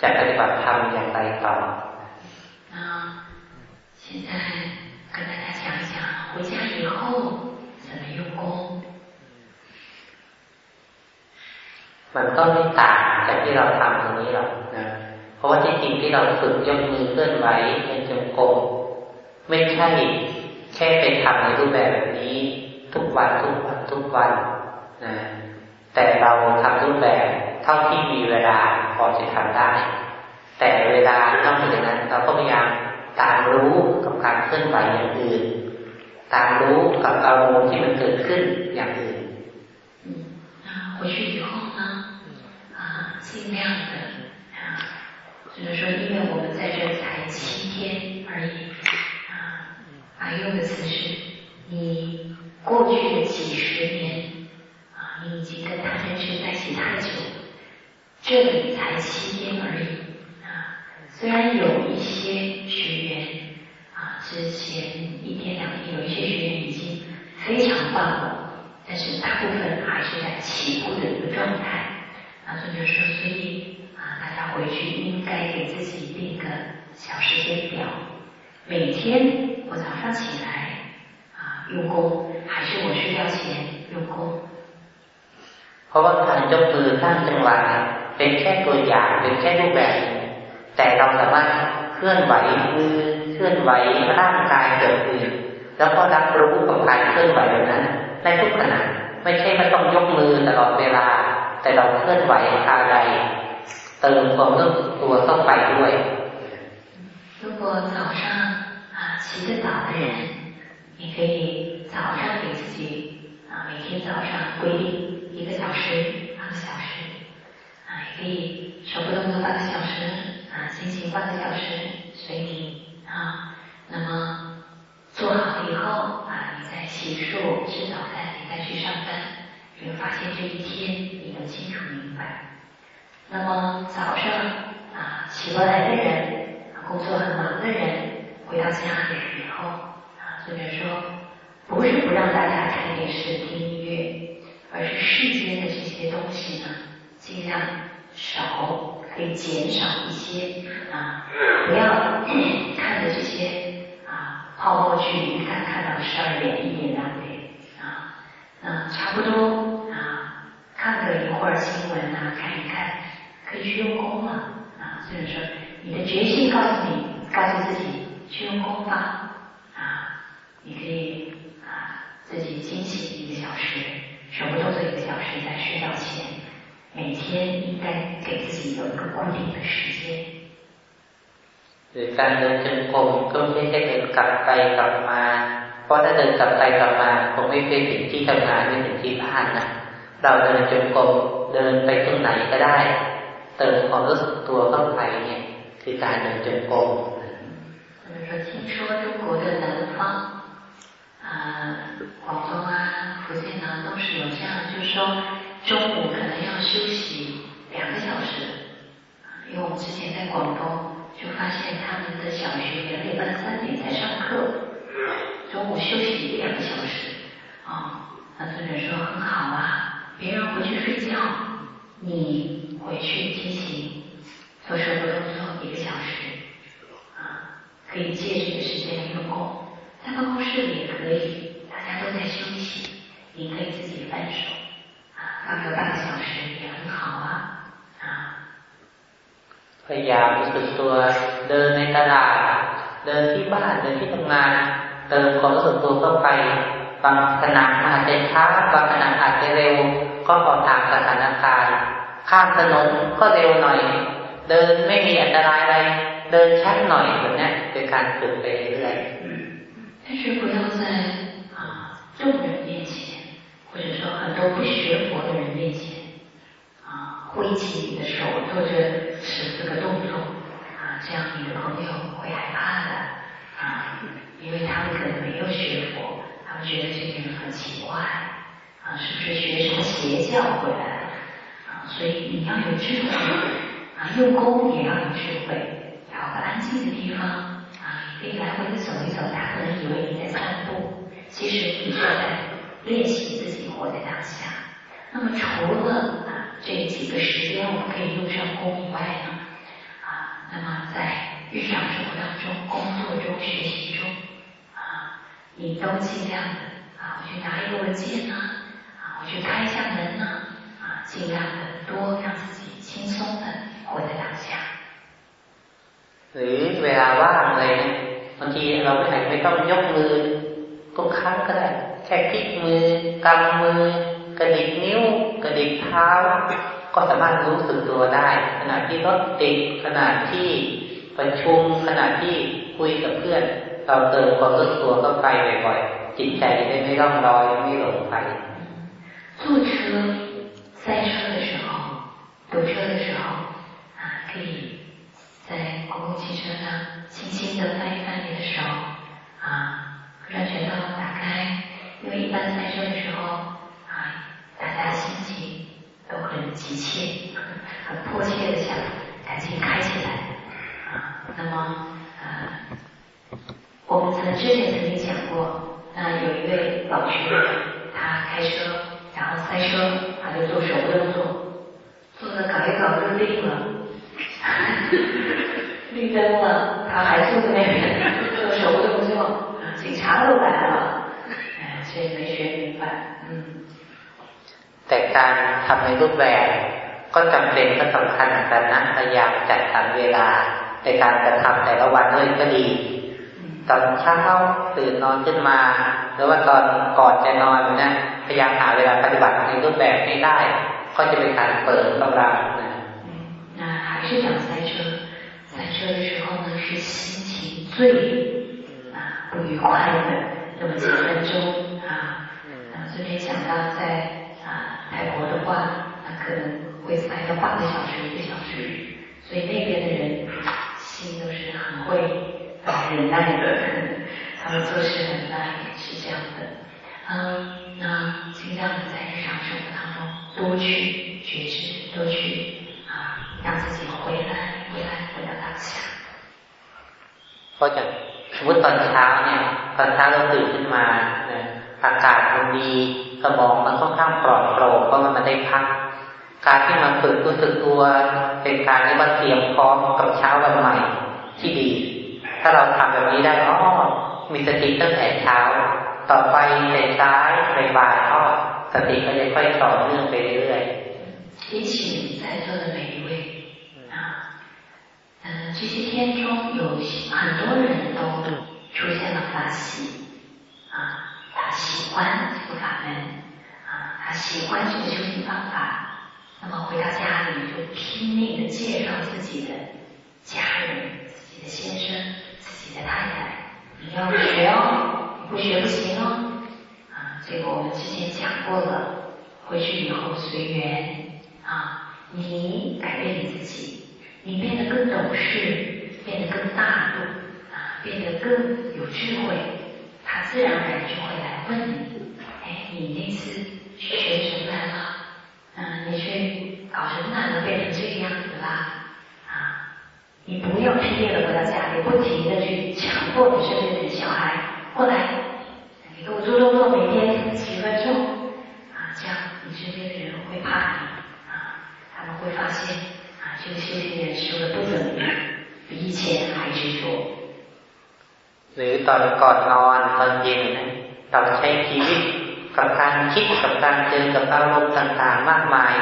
จะปฏิบัติธรรมอย่างไรต่อ啊，现在跟大家讲一讲，回家以后怎么用功。มันก็ไม่ต่างจากที่เราทำตรงนี้หรอกนะ เพราะว่าที่จริงที่เราฝึกยกมือเคลื่อนไหวในจงกรมไม่ใช่ แค่ไปทำในรูปแบบแบบนี้ ทุกวันทุกวันทุกวันนะแต่เราทำรูปแบบเท่าที่มีเวลาพอจะทำได้ แต่เวลานอกจากนั้น เราก็พยายามตามรู้กับการเคลื่อนไหวอย่างอื่น ตามรู้กับอารมณ์ที่มันเกิดขึ้นอย่างอื่น回去以后呢，啊，尽量的啊，就是说，因为我们在这才七天而已，啊， 还，用的词是，你过去的几十年啊。你已经跟他认识在一起太久，这里才七天而已啊。虽然有一些学员啊，之前一天两天有一些学员已经非常棒了，但是大部分还是在起步的一个状态。啊，所以说，所以啊，大家回去应该给自己定个小时间表，每天我早上起来啊用功，还是我睡觉前用功。เพราะว่าการยกมือสร้างจังหวะเป็นแค่ตัวอย่างเป็นแค่รูปแบบแต่เราสามารถเคลื่อนไหวมือเคลื่อนไหวร่างกายเกิดขึ้นแล้วก็รับรู้กับการเคลื่อนไหวแบบนั้นในทุกขณะไม่ใช่ไม่ต้องยกมือตลอดเวลา แต่เราเคลื่อนไหวอะไรเติมความรู้ตัวเข้าไปด้วย如果早上 起得早的人，你可以早上给自己啊每天早上规定一个小时、半个小时，啊，也可以手部动作半个小时，啊，心情半个小时，随你啊。那么做好了以后，啊，你再洗漱、吃早饭，你再去上班，你会发现这一天你能清楚明白。那么早上啊，起不来的人，工作很忙的人，回到家里以后，啊，尊者说，不是不让大家看电视、听音乐。而是世间的这些东西呢，尽量少，可以减少一些啊，不要看的这些啊泡沫剧，一看看到十二点、一点、两点啊，那差不多啊，看个一会儿新闻啊，看一看，可以去用功了啊。所以说，你的决心告诉你，告诉自己去用功吧啊，你可以啊自己精醒一个小时。什么都做一个小时，在睡觉前，每天应该给自己有一个固定的时间。หรือการเดินจงกรมก็ไม่ใช่เดินกลับไปกลับมา เพราะถ้าเดินกลับไปกลับมาคงไม่ไปถึงที่ทำงานไม่ถึงที่บ้านนะเราเดินจงกรมเดินไปตรงไหนก็ได้ เติมความรู้สึกตัวเข้าไปเนี่ยคือการเดินจงกรม 说，听说中国的南方，啊，广东啊。福建啊都是有这样，就是说中午可能要休息两个小时，因为我们之前在广东就发现他们的小学两点半三点才上课，中午休息一两个小时，啊，那作者说很好啊，别人回去睡觉，你回去进行做手部动作一个小时，可以借这个时间来用功，在办公室里也可以，大家都在休息。你可以自己分手啊，放个半个小时也很好啊啊。พยายามรู้สึกตัวเดินในตลาดเดินที่บ้านเดินที่ทำงานเติมความรู้สึกตัวเข้าไปบางขณะอาจจะช้าบางขณะอาจจะเร็ว ก็พอตามสถานการณ์ข้ามถนนก็เร็วหน่อย เดินไม่มีอันตรายอะไร เดินช้าหน่อยแบบนี้เป็นการฝึกไปเรื่อย但是不要在啊众人面前或者说很多不学佛的人面前，啊，挥起你的手，做着十四个动作，啊，这样你的朋友会害怕的，啊，因为他们可能没有学佛，他们觉得这件事很奇怪，啊，是不是学什么邪教回来了？啊，所以你要有智慧，啊，用功也要有智慧， 找个安静的地方，啊，可以来回的走一走，他可能以为你在散步，其实你是在。练习自己活在当下。那么除了啊这几个时间我们可以用上功以外呢，啊，那么在日常生活当中、工作中、学习中，啊，你都尽量的啊，我去拿一个文件呢，啊，我去开一下门呢，啊，尽量的多让自己轻松的活在当下。 เวลาว่างอะไรเนี่ยบางทีเราไม่ไหนไม่ต้องยกมือทุกครั้งก็ได้แค่พลิกมือกำมือกระดิกนิ้ว กระดิกเท้า ก็สามารถรู้สึกตัวได้ ขณะที่รถติดขณะที่ประชุมขณะที่คุยกับเพื่อน เราเติมความรู้ตัวก็ไปบ่อยๆจิตใจจะได้ไม่ร่องรอยไม่หลงไป坐车塞车的时候堵车的时候啊可以 在公共汽车上轻轻的翻一翻你的手啊让拳头打开。因为一般塞车的时候啊大家心情都很急切很迫切的想赶紧开起来啊那么我们曾之前曾经讲过，那有一位老师，他开车，然后塞车，他就做手部动作，做的搞一搞就累了，绿灯了，他还坐在那边做手部动作，警察都来了，哎，所以没学明白，嗯。แต่การทำในรูปแบบก็จำเป็นก็สำคัญกันนะพยายามจัดสรรเวลาในการกระทำแต่ละวันเลยก็ดีตอนเช้าตื่นนอนขึ้นมาหรือว่าตอนก่อนจะนอนนะพยายามหาเวลาปฏิบัติในรูปแบบให้ได้ ก็จะเป็นการเปิดกำลังนะ那还 是讲塞车，塞车的时候呢是心情最啊不愉快的那么几分钟啊。啊，这边想到在啊泰国的话，那可能会塞到半个小时一个小时，所以那边的人心都是很会。忍耐的，他们做事很耐，是这样的。嗯，那尽量的在日常生活当中多去觉知，多去啊，让自己回来，回来，回到当下。เพราะอย่างสมมติตอนเช้าเนี่ยตอนเช้าเราตื่นขึ้นมาเนี่ยอากาศมันดีสมองมันค่อนข้างปลอดโปร่งเพราะมันได้พัก การที่มาฝึกรู้สึกตัวเป็นการที่ว่าเตรียมพร้อมกับเช้าวันใหม่ที่ดีถ้าเราทำแบบนี้ได้อ๋อมีสติตั้งแต่เช้า ต่อไปในซ้ายในบ่ายก็สติก็จะค่อยต่อเนื่องไปเรื่อยๆ提醒在座的每一位啊，嗯， 这些天中有很多人都出现了法喜啊，他喜欢这个法门啊，他喜欢这个修行方法，那么回到家里就拼命的介绍自己的家人、自己的先生。自己的太太，你要学哦，你不学不行哦。啊，这个我们之前讲过了，回去以后随缘啊，你改变你自己，你变得更懂事，变得更大度啊，变得更有智慧，他自然而然就会来问你，哎，你那次去学什么来了？嗯，你去搞什么来了？变成这个样子啦？啊你不要拼命的回到家里，不停的去强迫你身边的小孩过来，你给我做动作，每天几分钟啊，这样你身边的人会怕你啊，他们会发现啊，这个修行人修的不怎么样，比以前还执着。หรือตอนก่อนนอนตอนเย็นนะเราใช้ชีวิตกับการคิดกับการเจอกับอารมณ์ต่างๆมากมาย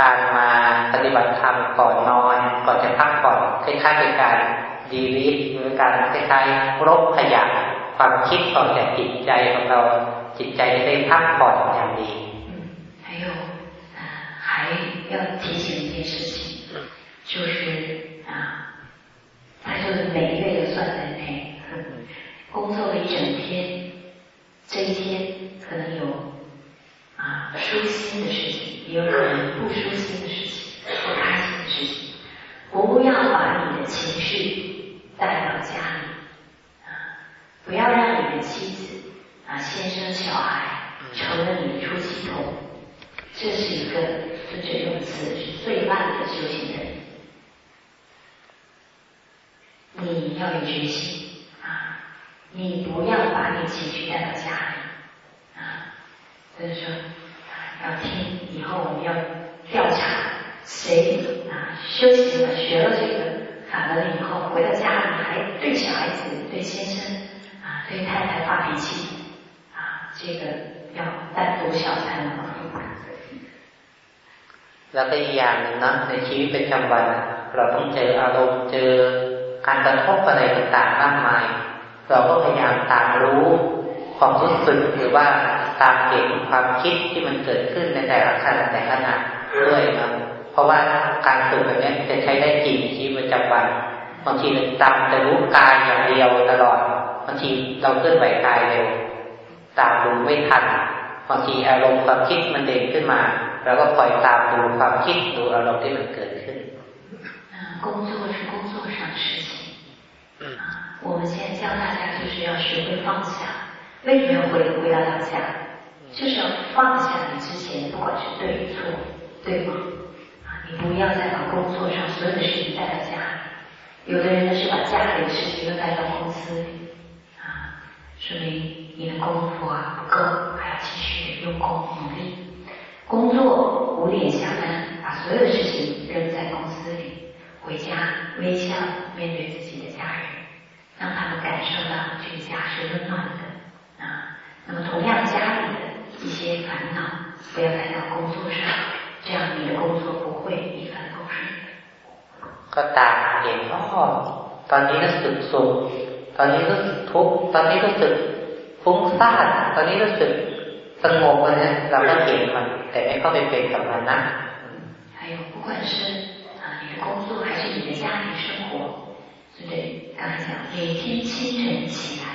การมาปฏิบัติธรรมก่อนนอนก่อนจะพักผ่อนคล้ายๆเป็นการดีลิทหรือการคล้ายๆรบขยะความคิดออกจากจิตใจของเราจิตใจได้พักผ่อนอย่างดี还有啊还要提醒一件事情 就是啊他就是每一个也算在内工作了一整天这一天可能有啊，舒心的事情，也有可能不舒心的事情，不开心的事情。不要把你的情绪带到家里，啊，不要让你的妻子、啊先生、小孩成了你的出气筒。这是一个这这用词是最烂的修行人。你要有决心啊，你不要把你情绪带到家里。所以说，要听以后我们要调查谁啊修行了学了这个法门以后，回到家里还对小孩子、对先生啊、对太太发脾气啊，这个要单独小才能แล้วก็อีกอย่างหนึ่งนะในชีวิตประจำวันเราต้องเจออารมณ์เจอ การกระทบอะไรต่างๆมากมาย เราก็พยายามตามรู้ความรู้สึกหรือว่าตามเห็นความคิดที่มันเกิดขึ้นในแต่ละขณะแต่ขณะด้วยครับเพราะว่าการฝึกแบบนี้จะใช้ได้จริงในชีวิตประจำวันบางทีเราจำแต่รู้กายอย่างเดียวตลอดบางทีเราเคลื่อนไหวกายเร็วตามดูไม่ทันบางทีอารมณ์ความคิดมันเด่นขึ้นมาเราก็คอยตามดูความคิดดูอารมณ์ที่มันเกิดขึ้น工作是工作上的事 情啊我们现在教大家就是要学会放下。为什么要回回到当下？就是要放下你之前不管是对错对吗？啊你不要再把工作上所有的事情带到家。里有的人呢是把家里的事情又带到公司里啊说明你的功夫啊不够还要继续用功努力。工作五点下班，把所有的事情扔在公司里，回家微笑面对自己的家人，让他们感受到这个家是温暖的啊。那么同样家里的一些烦恼，不要带到工作上，这样你的工作不会一帆风顺。ก็ตาเห็นอ๋อตอนนี้รู้สึกสุขตอนนี้รู้สึกทุกข์ตอนนี้รู้สึกฟุ้งซ่านตอนนี้รู้สึกสงบเลยเราก็เห็นมันแต่ไม่เข้าไปเป็นกับมันนะ还有不管是啊你的工作 不对？刚才讲每天清晨起来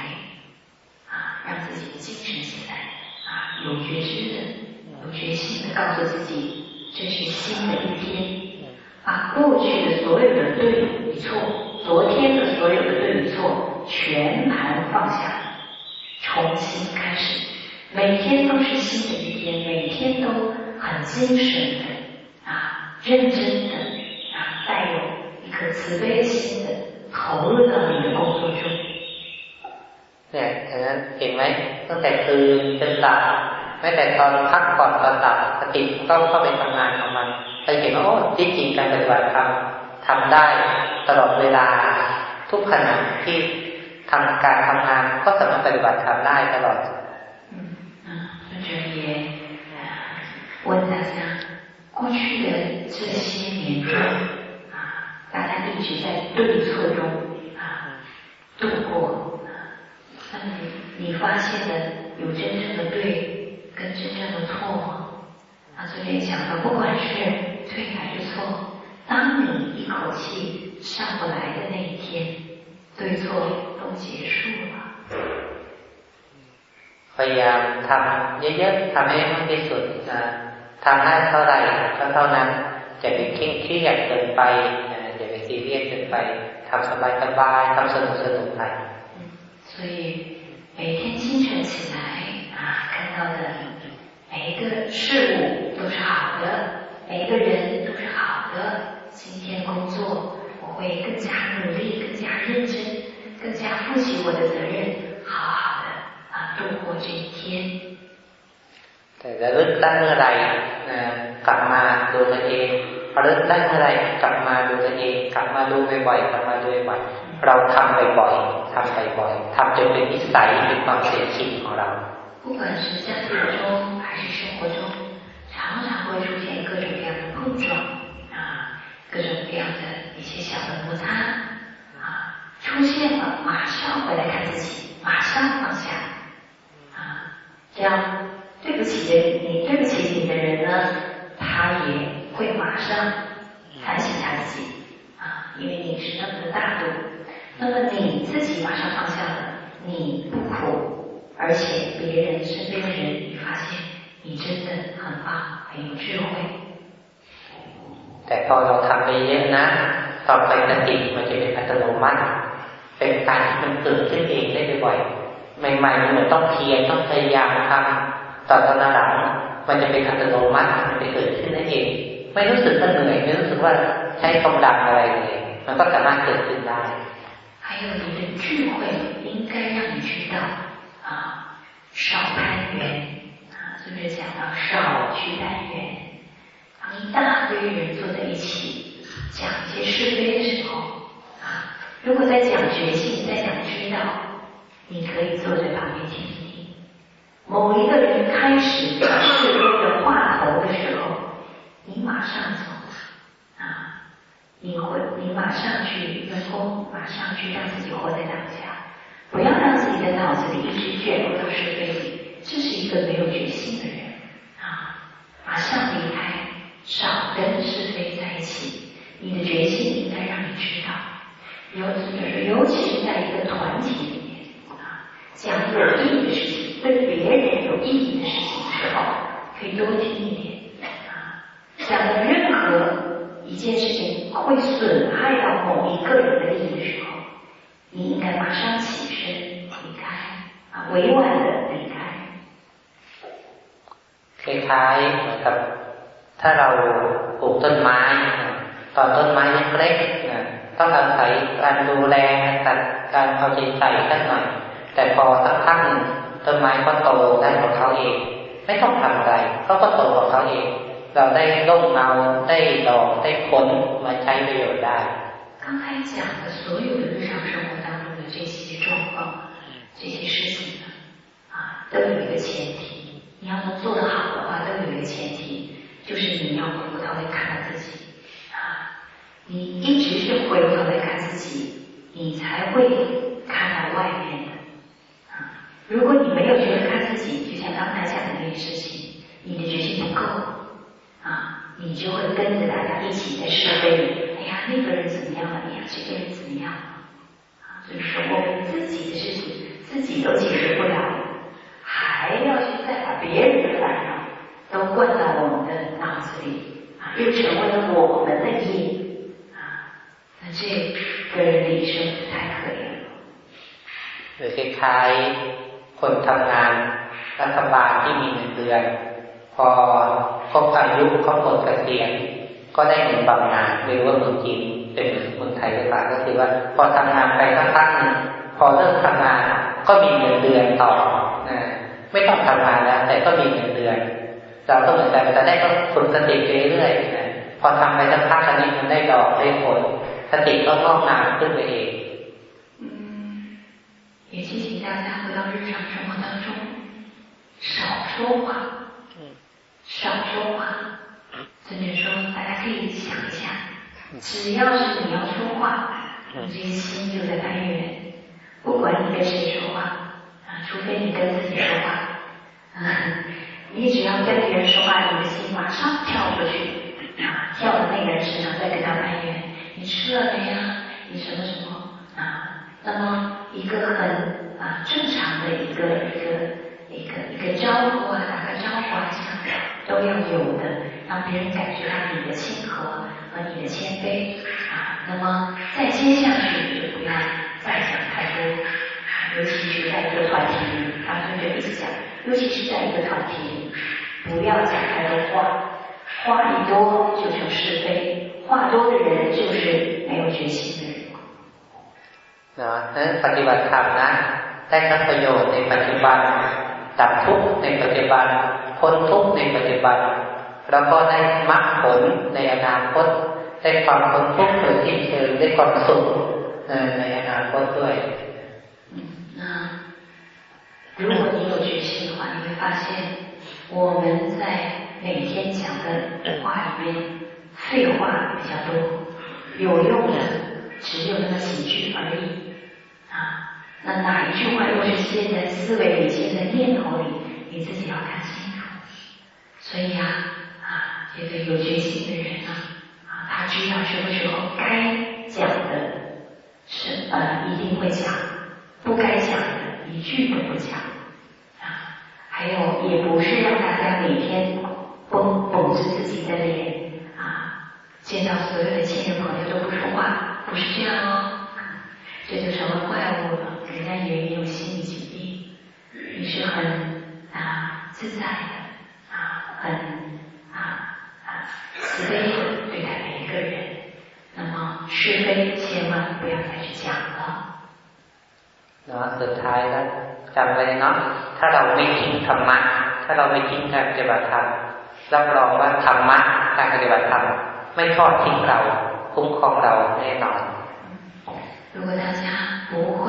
啊，让自己精神起来啊，有觉知的、有决心的告诉自己，这是新的一天，把过去的所有的对与错，昨天的所有的对与错全盘放下，重新开始。每天都是新的一天，每天都很精神的啊，认真的啊，带有一颗慈悲的心的投入到你的工作中。เนี่ยฉะนั้นเห็นไหมตั้งแต่คืนจนหลับแม้แต่ตอนพักก่อนตอนหลับสติต้องเข้าไปทำงานของมันเราเห็นว่าโอ้ที่จริงการปฏิบัติธรรมทำได้ตลอดเวลาทุกขณะที่ทำการทำงานก็สามารถปฏิบัติธรรมได้ตลอด也问大家，过去的这些年中啊， 大家一直在对错中啊度过。那么你你发现了有真正的对跟真正的错吗？啊，昨天讲到，不管是对还是错，当你一口气上不来的那一天，对错都结束了。พยายามทำเยอะๆทำให้มากที่สุดนะทำได้เท่าไหร่ก็เท่านั้นจะไปเคร่งเครียดเกินไปอย่าไป ซีเรียสเกินไปทำสบายๆทำสนุกสนุกไป所以每天清晨起来啊，看到的每一个事物都是好的，每一个人都是好的。今天工作我会更加努力，更加认真，更加负起我的责任，好好度过这一天。แต่ระลึกได้เมื่อไรกลับมาดูตัวเอง ระลึกได้เมื่อไรกลับมาดูตัวเองกลับมาดูบ่อยๆกลับมาดูบ่อยเราทำบ่อยๆทำบ่อยๆทำจนเป็นนิสัยเป็นความเสียชินของเรา不管是家庭中还是生活中，常常会出现各种各样的碰撞啊，各种各样的一些小的摩擦啊，出现了，马上回来看自己，马上放下。这样对不起的你，对不起你的人呢，他也 会马上反省他自己啊，因为你是那么的大度，那么你自己马上放下了，你不苦，而且别人身边的人，你发现你真的很棒，很有智慧。แต่พอเราทำไปเยอะนะต่อไปสติมันจะเป็นอัตโนมัติเป็นการที่มันเกิดขึ้นเองได้บ่อยใหม่ๆมันเหมือนต้องเพียรต้องพยายามทำต่อตอนหลังมันจะเป็นอัตโนมัติมันจะเกิดขึ้นนั่นเอง ไม่รู้สึกว่าเหนื่อยไม่รู้สึกว่าใช้กำลังอะไรเลยมันก็สามารถเกิดขึ้นได้还有你的智慧应该让你知道啊，少攀缘啊，是不是讲到少去攀缘？当一大堆人坐在一起讲一些是非的时候啊，如果在讲觉性，在讲知道。你可以坐在旁边听一听。某一个人开始是非的话头的时候， 你！会，你马上去用功，马上去让自己活在当下，不要让自己的脑子里一直卷入到是非里。这是一个没有决心的人啊！马上离开，少跟是非在一起。你的决心应该让你知道，尤就是尤其是在一个团体里面啊，讲有意义的事情，对别人有意义的事情的时候，可以多听一点啊。讲的任何一件事情会损害到某一个人的利益的时候，你应该马上起身离开啊，委婉的离开。คล้ายๆเหมือนกับ ถ้าเราปลูกต้นไม้ตอนต้นไม้เล็กๆต้องอาศัยการดูแลการการเอาใจใส่สักหน่อย แต่พอสักพักหนึ่งต้นไม้ก็โตได้ของเขาเอง ไม่ต้องทำอะไรเขาก็โตของเขาเอง เราได้ร่มเงาได้ดอกได้ผลมาใช้ประโยชน์ได้刚才讲的所有的日常生活当中的这些状况、这些事情呢，啊，都有一个前提。你要能做得好的话，都有一个前提，就是你要回过头来看到自己啊。你一直是回过头来看自己，你才会看到外面的啊。如果你没有觉得看自己，就像刚才讲的那件事情，你的决心不够 啊，你就会跟着大家一起在是非里。哎呀，那个人怎么样了？哎呀，这个人怎么样了？啊，所以说我们自己的事情自己都解决不了。还要去再把别人的烦恼都灌到我们的脑子里啊，又成为了我们的因啊，那这个人生太可怜了。หรือคล้ายๆคนทำงานรัฐบาลที่มีเงินเดือน พ อครบอายุเขาหมดเกษียณก็ได้เงินบำนาญไม่รู้ว่าเมืองจีนเป็นเมืองไทยหรือเปล่าก็คือว่า พอทำงานไปสักพักนึงพอเลิกทำงานก็มีเงินเดือนต่อนะไม่ต้องทำงานแล้ว แต่ก็มีเงินเดือนเราก็เหมือนกันแต่ได้ก็ฝึกสติไปเรื่อยๆนะพอทำไปสักพักอันนี้มันได้ดอกได้ผลสติก็งอกงามขึ้นไปเอง也提醒大家回到日常生活当中，少说话， 少说话。甚至说，大家可以想一下，只要是你要说话，你这个心就在攀缘，不管你跟谁说话啊。除非你跟自己说话，你只要跟别人说话，你的心马上跳过去，啊，跳到那个人身上，再跟他埋怨，你吃了没呀？你什么什么啊？那么一个很啊正常的一个一个一个一个招呼啊，打个招呼啊，都要有的，让别人感觉到你的亲和和你的谦卑啊。那么再接下去就不要再想太多。尤其是在一个团体里，他们就一直讲，尤其是在一个团体里，不要讲太多话，话一多就成是非，话多的人就是没有决心的人。นะนั้นปฏิบัติธรรมนะได้รับประโยชน์ในปัจจุบันดับทุกข์ในปัจจุ บันพ้นทุกข์ในปัจจุบันแล้วก็ได้มรรคผลในอนาคตได้ความพ้นทุกข์โดยที่เชิงได้ความสุขในอนาคตด้วย如果你有决心的话，你会发现我们在每天讲的话里面废话比较多，有用的只有那么几句而已啊。那哪一句话又是现在思维里、现在念头里， 你自己要看清楚。所以呀啊，这个有决心的人啊啊，他知道什么时候该讲的是呃一定会讲，不该讲的一句都不讲。啊还有，也不是让大家每天绷绷着自己的脸啊，见到所有的亲人朋友都不说话，不是这样哦。这就成了怪物了，人家以为你有心理疾病。你是很啊自在的啊，很啊啊慈悲的对待每一个人。那么是非千万不要再去讲了。那สุดท้ายแล้วจำไว้เนาะถ้าเราไม่ทิ้งธรรมะ ถ้าเราไม่ทิ้งการปฏิบัติธรรมรับรองว่าธรรมะการปฏิบัติธรรมไม่ทอดทิ้งเราคุ้มครองเราแน่นอน如果大家不会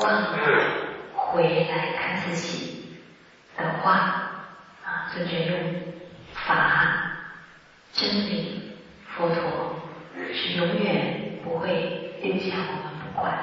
忘回来看自己 的话啊，尊者用法、真理、佛陀是永远不会丢下我们不管。